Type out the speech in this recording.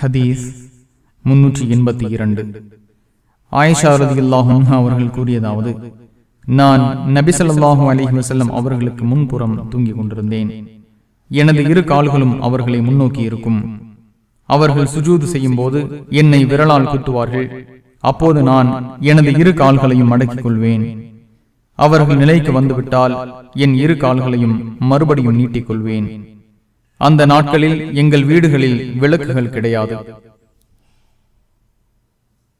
ஹதீஸ் முன்னூற்றி எண்பத்தி இரண்டு. ஆயிஷா ரதியுல்லாஹும் அவர்கள் கூறியதாவது நான் நபிசல்லாஹு அலிஹி வசல்லம் அவர்களுக்கு முன்புறம் தூங்கிக் கொண்டிருந்தேன். எனது இரு கால்களும் அவர்களை முன்னோக்கி இருக்கும். அவர்கள் சுஜூது செய்யும் போது என்னை விரலால் குத்துவார்கள். அப்போது நான் எனது இரு கால்களையும் அடக்கிக் கொள்வேன். அவர்கள் நிலைக்கு வந்துவிட்டால் என் இரு கால்களையும் மறுபடியும் நீட்டிக் கொள்வேன். அந்த நாட்களில் எங்கள் வீடுகளில் விளக்குகள் கிடையாது.